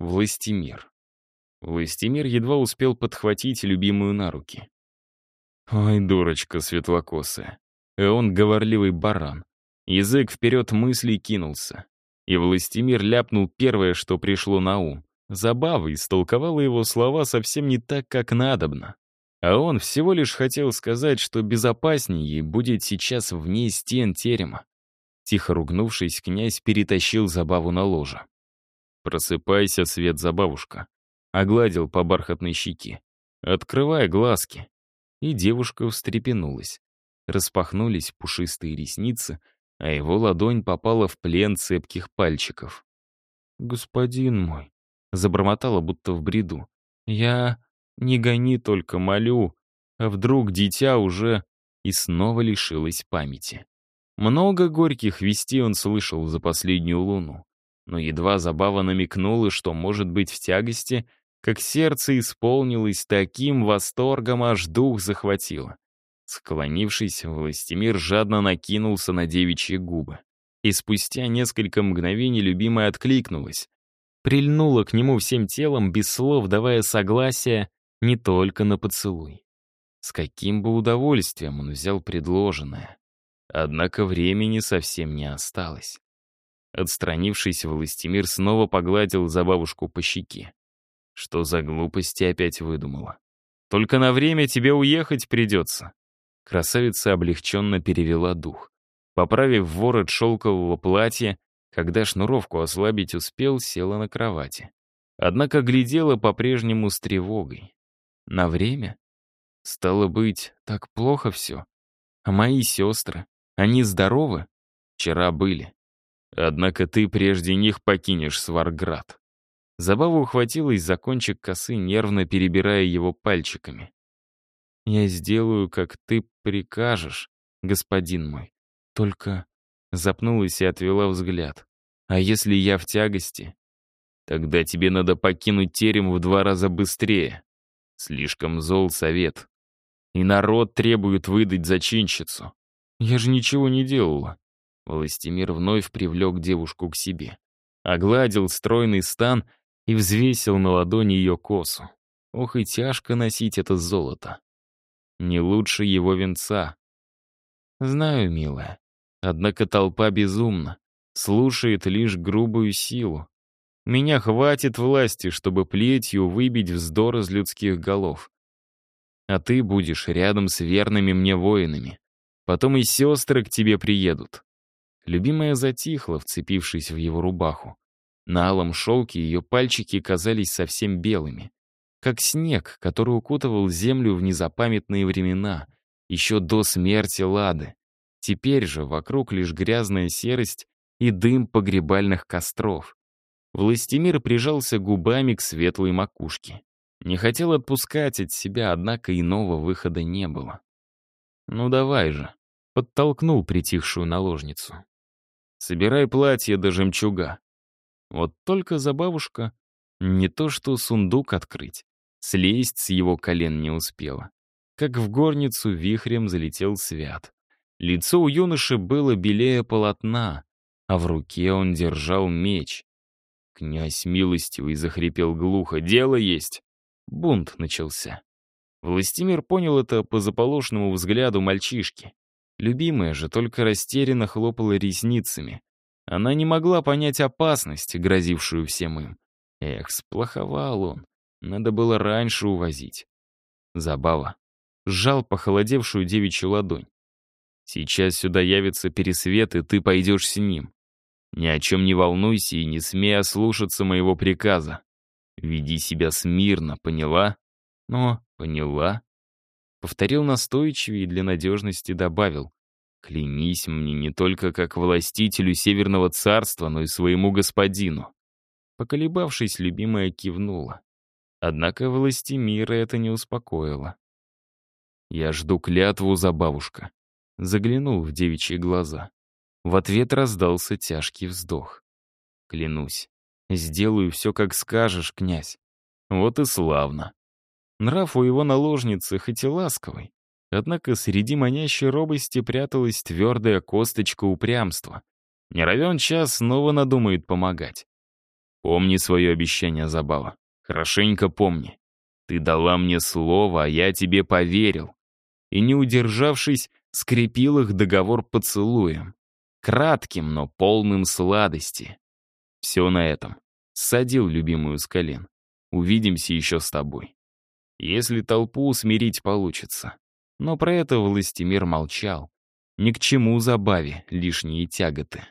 Властимир. Властимир едва успел подхватить любимую на руки. Ой, дурочка светлокосая. И он говорливый баран. Язык вперед мыслей кинулся. И Властимир ляпнул первое, что пришло на ум. Забава истолковала его слова совсем не так, как надобно. А он всего лишь хотел сказать, что безопаснее будет сейчас вне стен терема. Тихо ругнувшись, князь перетащил забаву на ложе. «Просыпайся, свет забавушка», — огладил по бархатной щеке. «Открывай глазки». И девушка встрепенулась. Распахнулись пушистые ресницы, а его ладонь попала в плен цепких пальчиков. «Господин мой», — забормотала будто в бреду, — «я...» Не гони только, молю. А вдруг дитя уже и снова лишилось памяти. Много горьких вестей он слышал за последнюю луну. Но едва забава намекнула, что может быть в тягости, как сердце исполнилось таким восторгом, аж дух захватило. Склонившись, Властимир жадно накинулся на девичьи губы. И спустя несколько мгновений любимая откликнулась. Прильнула к нему всем телом, без слов давая согласие, не только на поцелуй. С каким бы удовольствием он взял предложенное. Однако времени совсем не осталось. Отстранившись, Властимир снова погладил за бабушку по щеке. Что за глупости опять выдумала? Только на время тебе уехать придется. Красавица облегченно перевела дух. Поправив ворот шелкового платья, когда шнуровку ослабить успел, села на кровати. Однако глядела по-прежнему с тревогой. На время? Стало быть, так плохо все. А мои сестры, они здоровы? Вчера были. Однако ты прежде них покинешь Сварград. Забава ухватилась за кончик косы, нервно перебирая его пальчиками. «Я сделаю, как ты прикажешь, господин мой. Только...» Запнулась и отвела взгляд. «А если я в тягости?» «Тогда тебе надо покинуть терем в два раза быстрее», Слишком зол совет. И народ требует выдать зачинщицу. Я же ничего не делала. Властимир вновь привлек девушку к себе. Огладил стройный стан и взвесил на ладони ее косу. Ох и тяжко носить это золото. Не лучше его венца. Знаю, милая. Однако толпа безумна, слушает лишь грубую силу. Меня хватит власти, чтобы плетью выбить вздор из людских голов. А ты будешь рядом с верными мне воинами. Потом и сестры к тебе приедут». Любимая затихла, вцепившись в его рубаху. На алом шелке ее пальчики казались совсем белыми. Как снег, который укутывал землю в незапамятные времена, еще до смерти Лады. Теперь же вокруг лишь грязная серость и дым погребальных костров. Властимир прижался губами к светлой макушке. Не хотел отпускать от себя, однако иного выхода не было. «Ну давай же», — подтолкнул притихшую наложницу. «Собирай платье до жемчуга». Вот только за бабушка не то что сундук открыть, слезть с его колен не успела. Как в горницу вихрем залетел свят. Лицо у юноши было белее полотна, а в руке он держал меч. Князь милостивый захрипел глухо. «Дело есть!» Бунт начался. Властимир понял это по заполошному взгляду мальчишки. Любимая же только растерянно хлопала ресницами. Она не могла понять опасность, грозившую всем им. Эх, сплоховал он. Надо было раньше увозить. Забава. Сжал похолодевшую девичью ладонь. Сейчас сюда явится пересвет, и ты пойдешь с ним. Ни о чем не волнуйся и не смей ослушаться моего приказа. Веди себя смирно, поняла? Но, поняла? Повторил настойчивее и для надежности добавил. Клянись мне не только как властителю Северного Царства, но и своему господину. Поколебавшись, любимая кивнула. Однако власти мира это не успокоило. «Я жду клятву за бабушка», — заглянул в девичьи глаза. В ответ раздался тяжкий вздох. «Клянусь, сделаю все, как скажешь, князь. Вот и славно». Нрав у его наложницы хоть и ласковый, однако среди манящей робости пряталась твердая косточка упрямства. Не равен час снова надумает помогать. Помни свое обещание, Забава. Хорошенько помни. Ты дала мне слово, а я тебе поверил. И, не удержавшись, скрепил их договор поцелуем. Кратким, но полным сладости. Все на этом. Садил любимую с колен. Увидимся еще с тобой. Если толпу усмирить получится. Но про это Властимир молчал. Ни к чему забаве лишние тяготы.